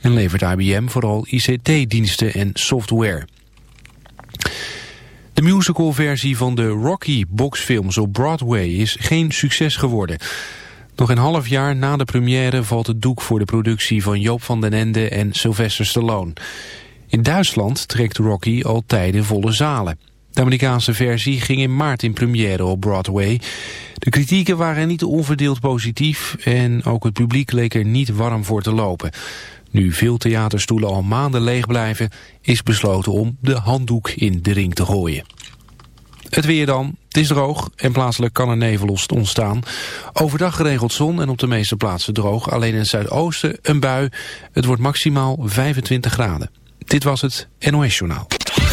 en levert IBM vooral ICT-diensten en software. De musicalversie van de Rocky boxfilms op Broadway is geen succes geworden. Nog een half jaar na de première valt het doek voor de productie van Joop van den Ende en Sylvester Stallone. In Duitsland trekt Rocky al tijden volle zalen. De Amerikaanse versie ging in maart in première op Broadway. De kritieken waren niet onverdeeld positief en ook het publiek leek er niet warm voor te lopen. Nu veel theaterstoelen al maanden leeg blijven, is besloten om de handdoek in de ring te gooien. Het weer dan. Het is droog en plaatselijk kan er nevel ontstaan. Overdag geregeld zon en op de meeste plaatsen droog. Alleen in het zuidoosten een bui. Het wordt maximaal 25 graden. Dit was het NOS Journaal.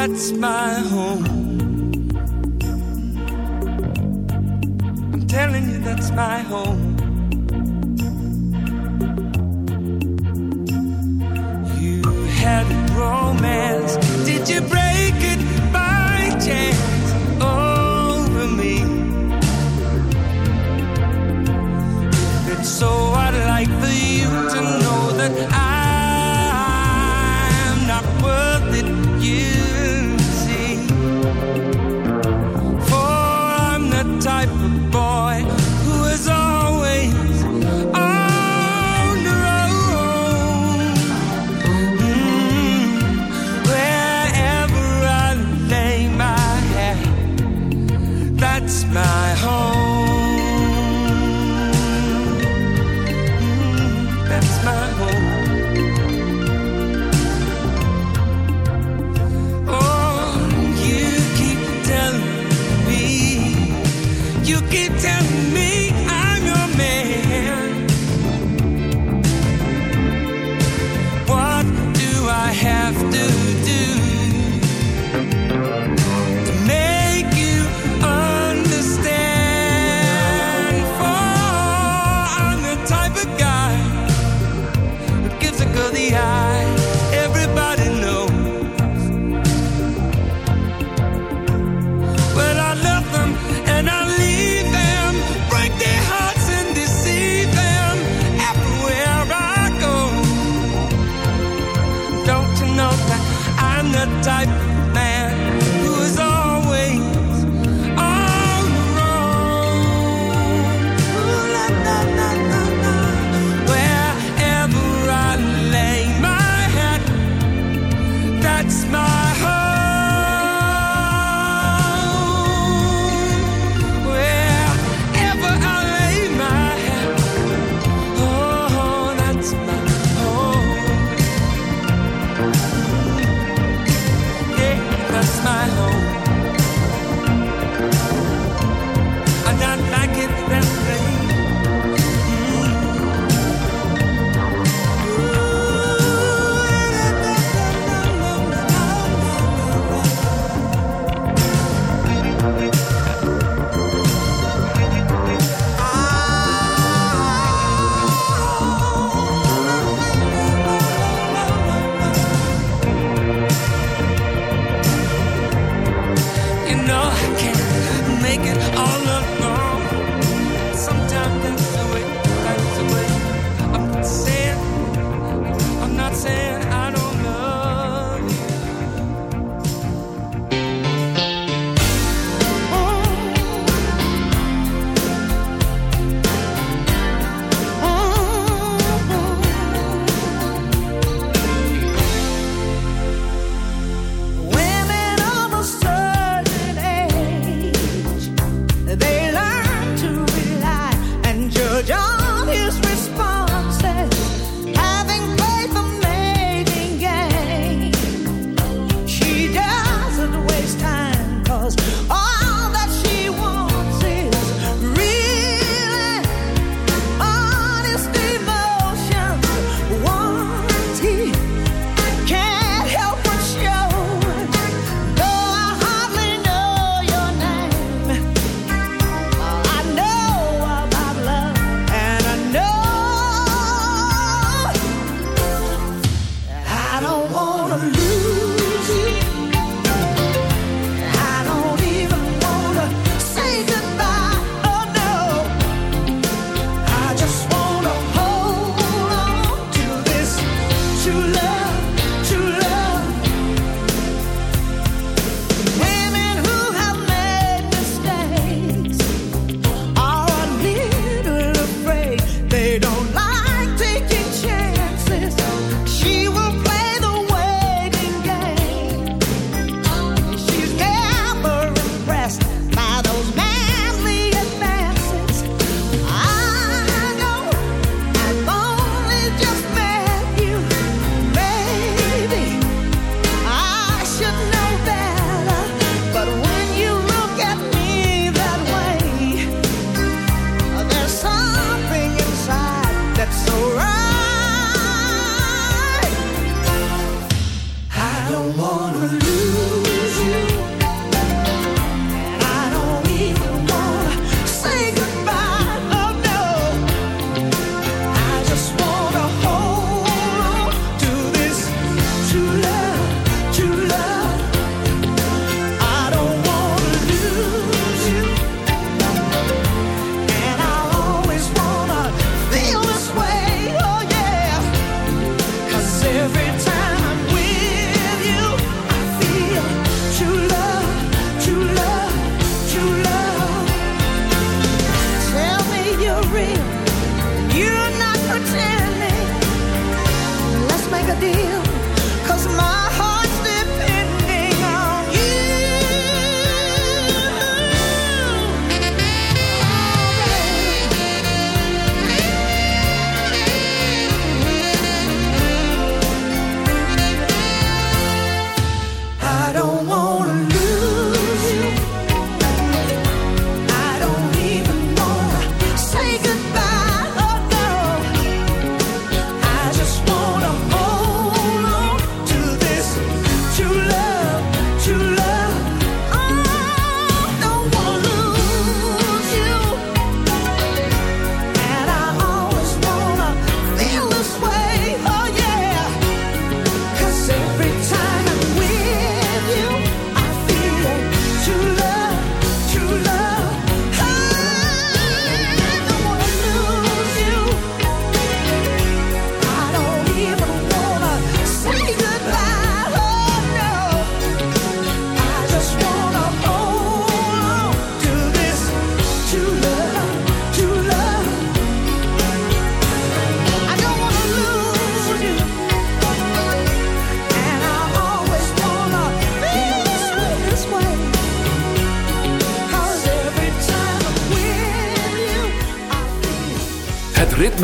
that's my home. I'm telling you, that's my home. You had romance, did you break it by chance over me? It's so,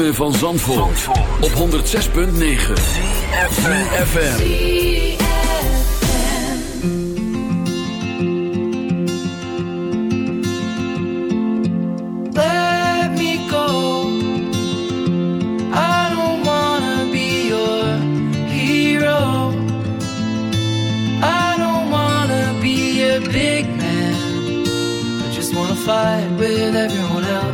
ritme van Zandvoort, op 106.9 CFFM Let me go. I don't wanna be your hero. I don't wanna be a big man. I just wanna fight with everyone else.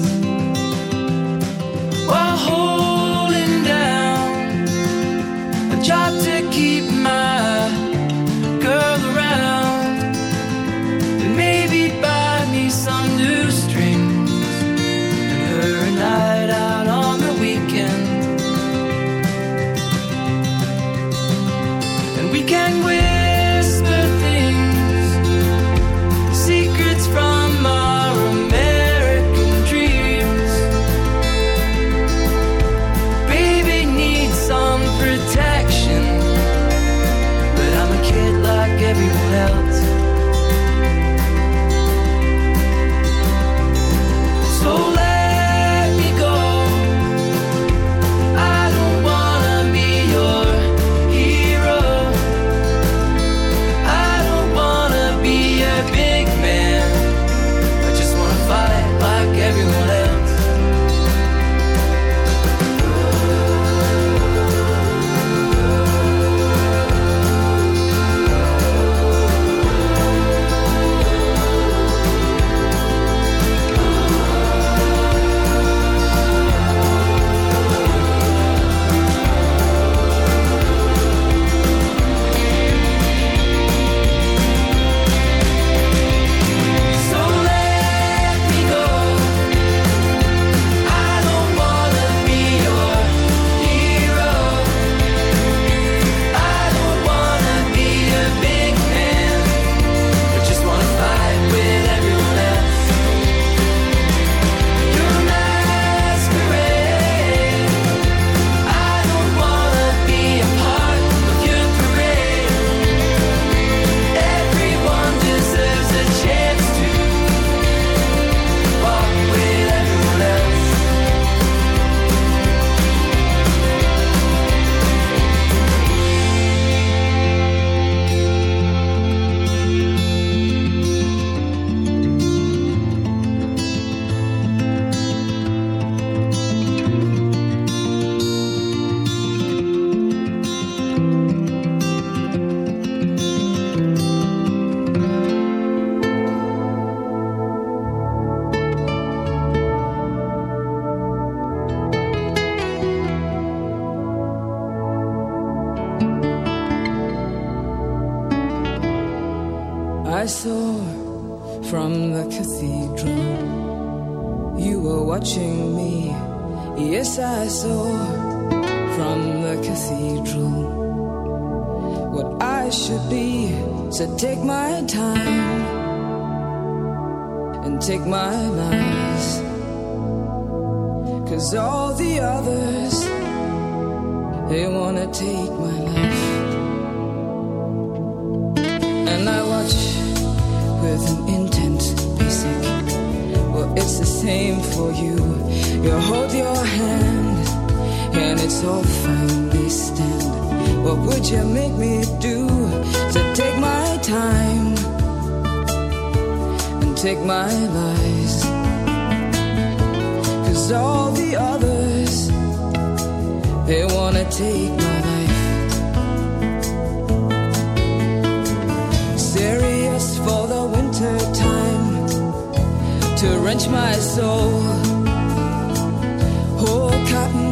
it's all fine, they stand. What would you make me do to take my time and take my lies? Cause all the others, they wanna take my life. serious for the winter time to wrench my soul. Whole cotton,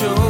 Show.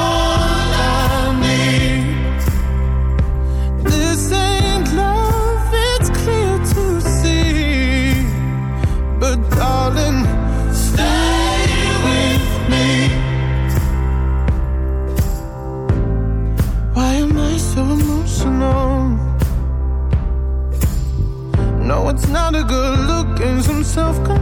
self-control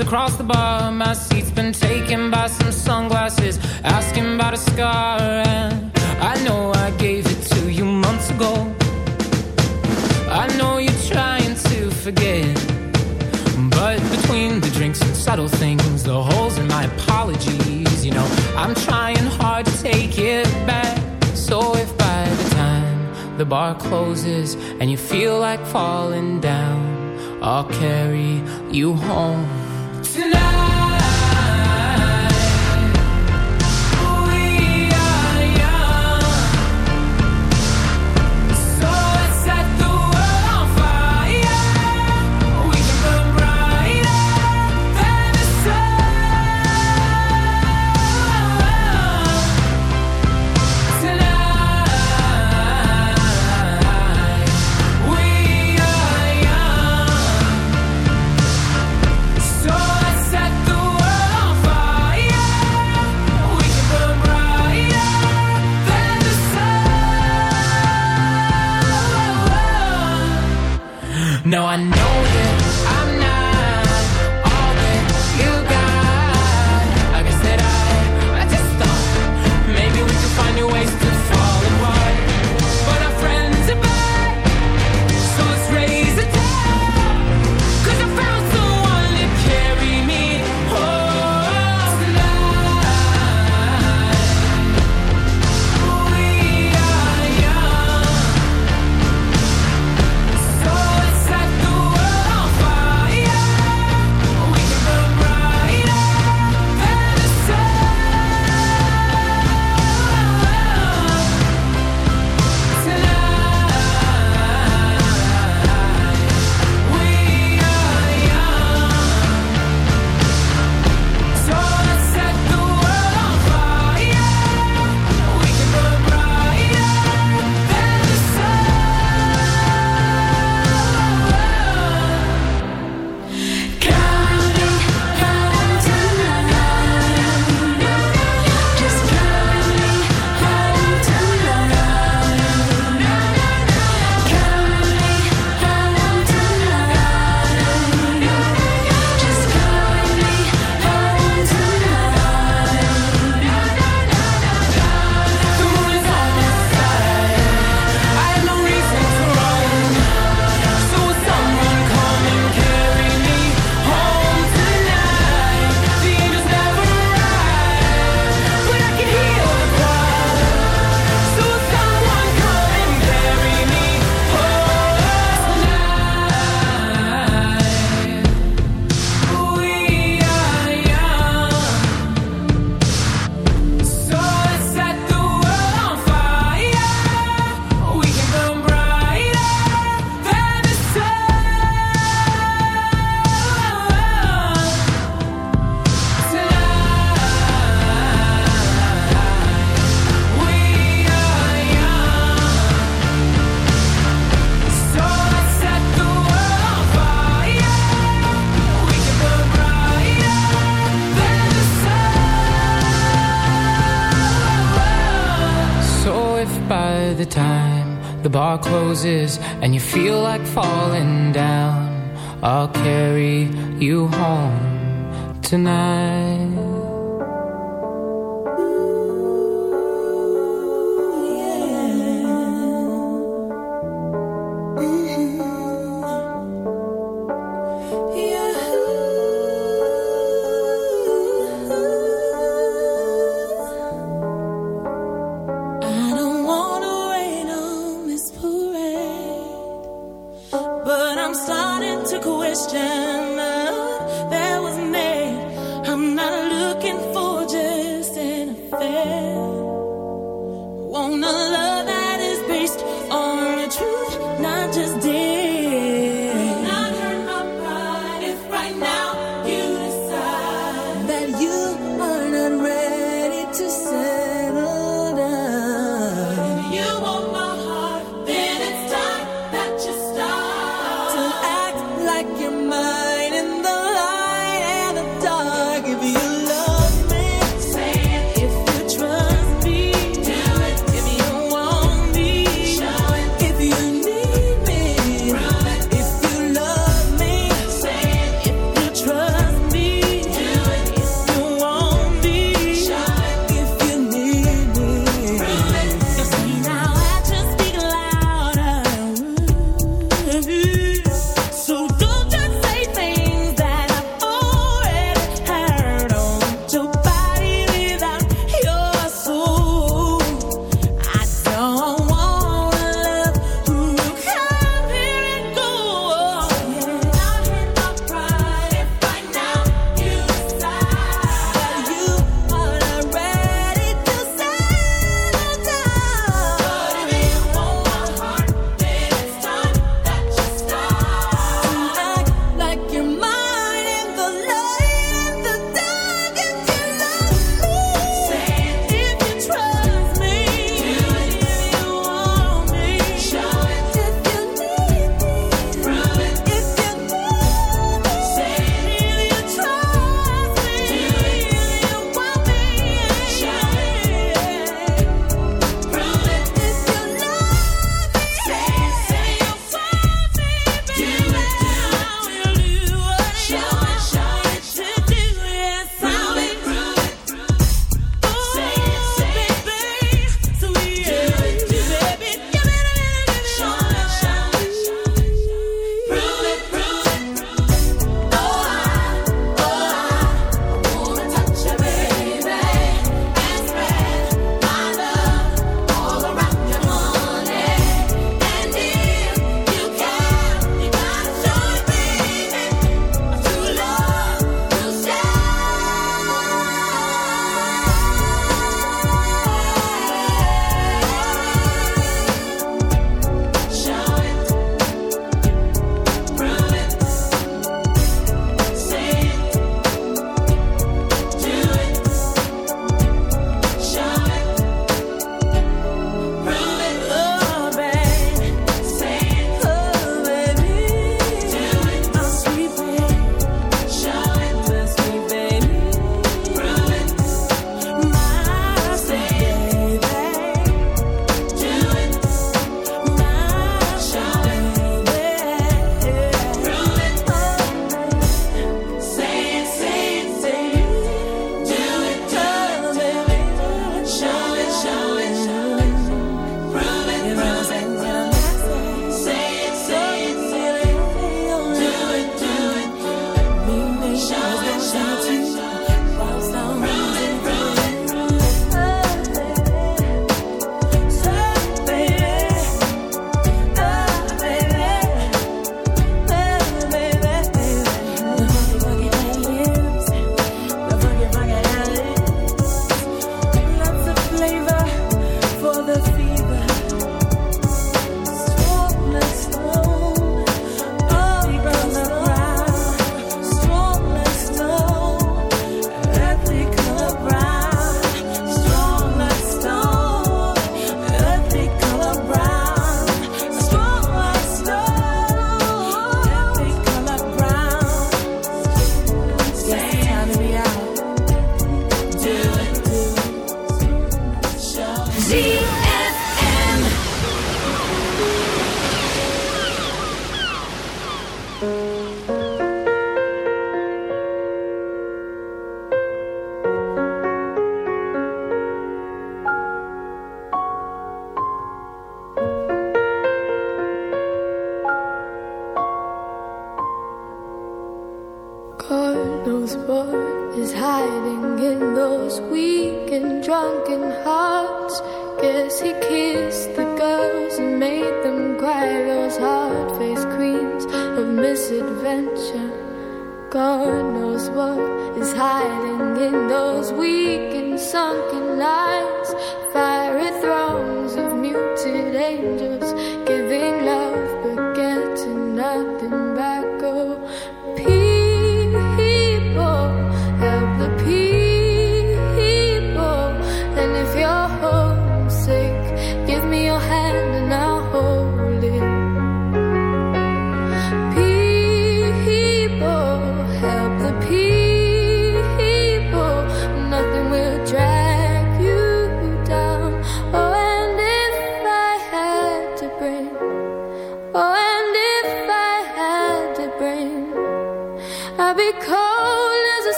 across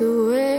away.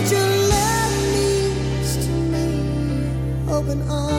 what your love means to me. Open arms.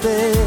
stay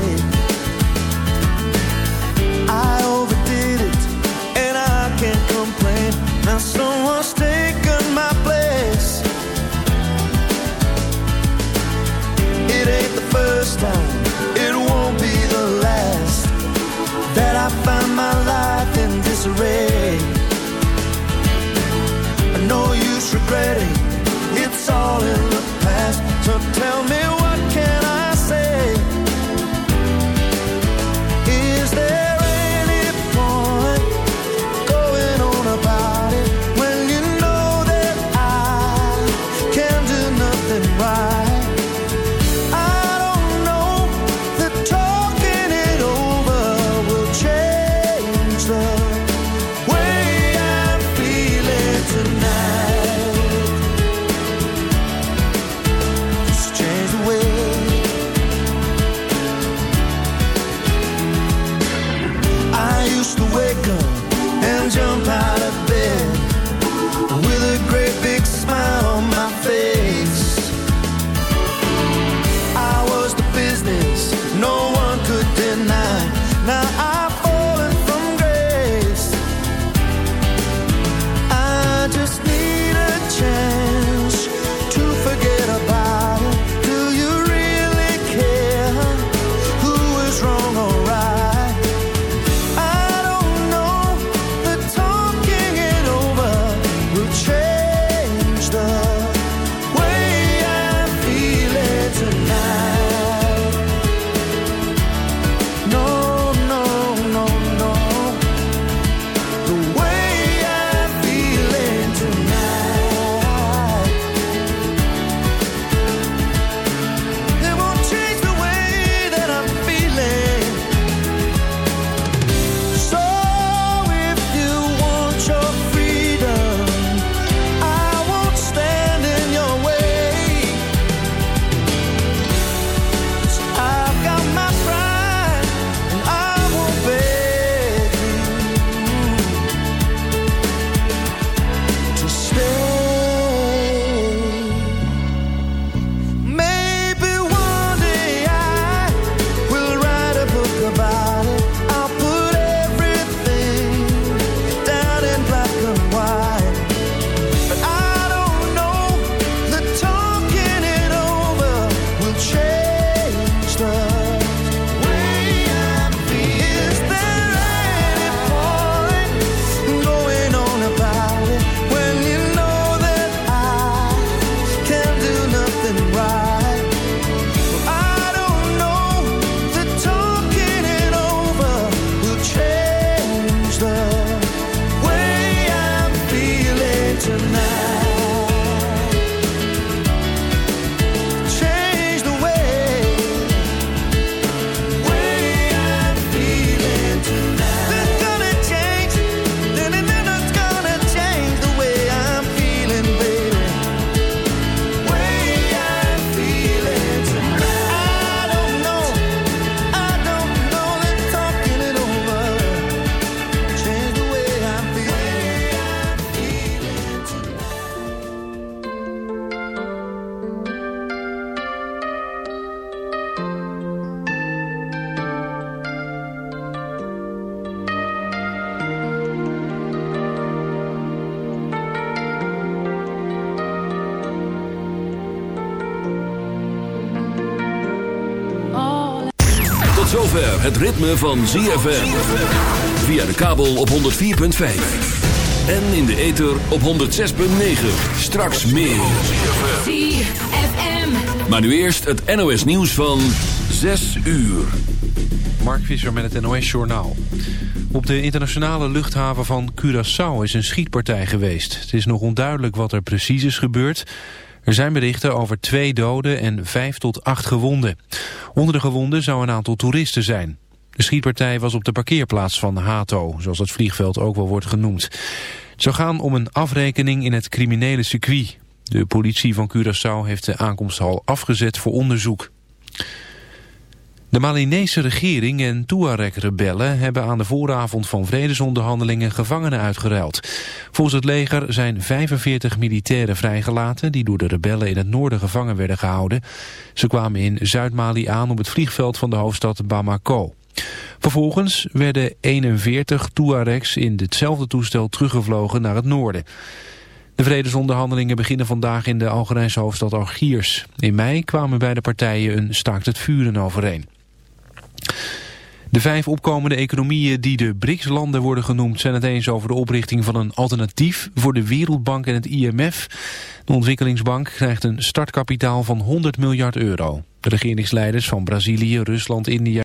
het ritme van ZFM. Via de kabel op 104.5. En in de ether op 106.9. Straks meer. Maar nu eerst het NOS nieuws van 6 uur. Mark Visser met het NOS Journaal. Op de internationale luchthaven van Curaçao is een schietpartij geweest. Het is nog onduidelijk wat er precies is gebeurd. Er zijn berichten over twee doden en vijf tot acht gewonden. Onder de gewonden zou een aantal toeristen zijn. De schietpartij was op de parkeerplaats van Hato, zoals het vliegveld ook wel wordt genoemd. Het zou gaan om een afrekening in het criminele circuit. De politie van Curaçao heeft de aankomsthal afgezet voor onderzoek. De Malinese regering en Tuareg-rebellen hebben aan de vooravond van vredesonderhandelingen gevangenen uitgeruild. Volgens het leger zijn 45 militairen vrijgelaten die door de rebellen in het noorden gevangen werden gehouden. Ze kwamen in Zuid-Mali aan op het vliegveld van de hoofdstad Bamako. Vervolgens werden 41 Tuaregs in hetzelfde toestel teruggevlogen naar het noorden. De vredesonderhandelingen beginnen vandaag in de Algerijnse hoofdstad Algiers. In mei kwamen beide partijen een staakt het vuren overeen. De vijf opkomende economieën die de BRICS-landen worden genoemd... zijn het eens over de oprichting van een alternatief voor de Wereldbank en het IMF. De ontwikkelingsbank krijgt een startkapitaal van 100 miljard euro. De regeringsleiders van Brazilië, Rusland, India...